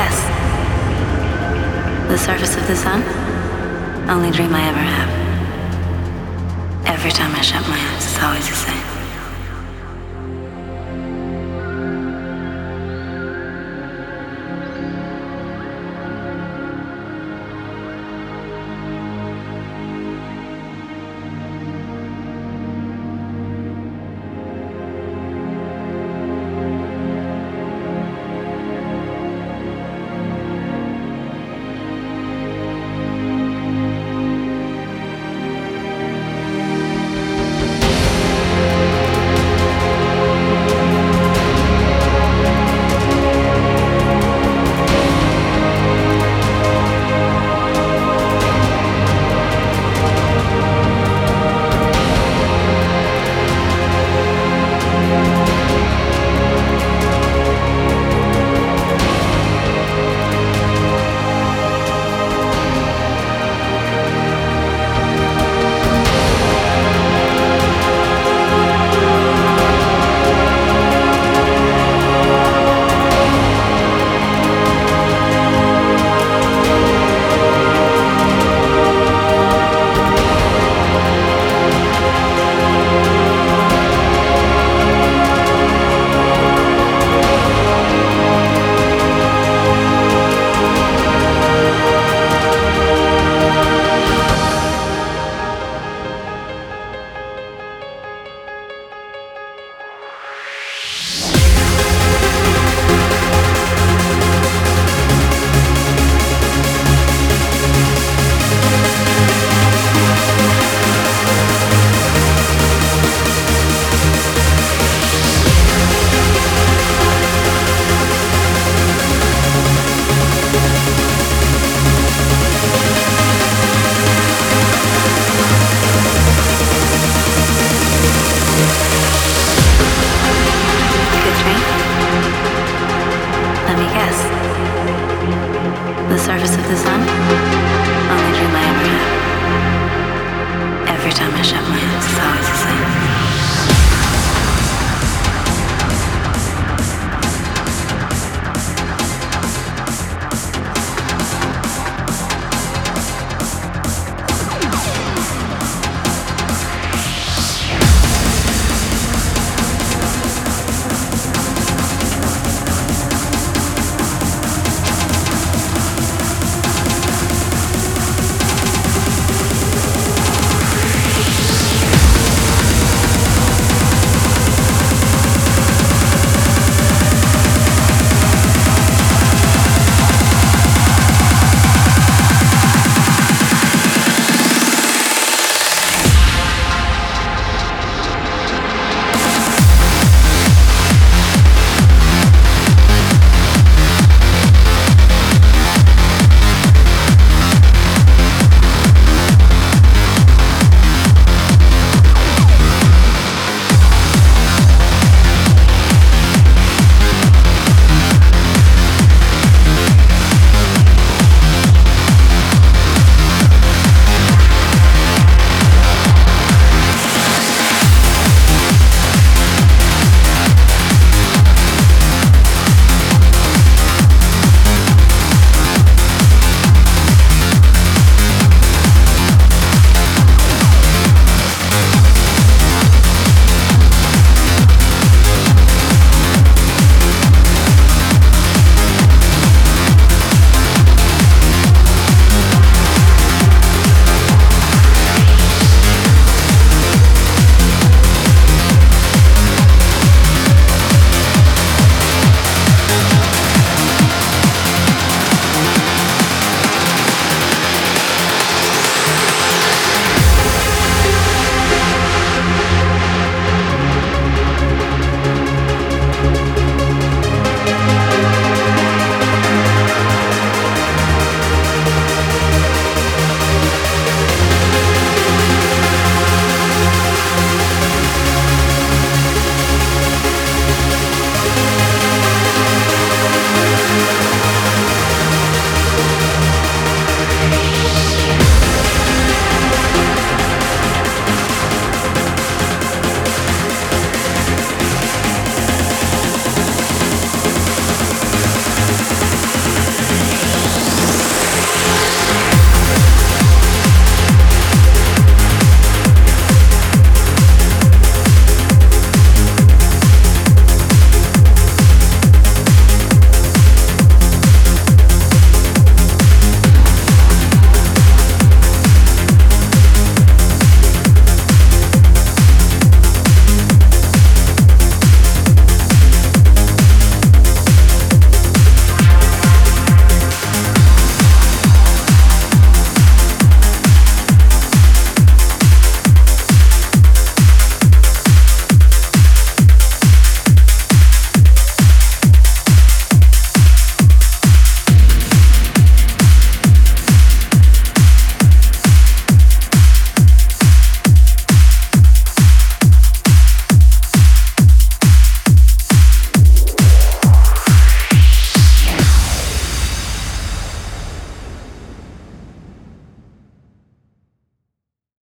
Yes. The surface of the sun? Only dream I ever have. Every time I shut my eyes, it's always the same.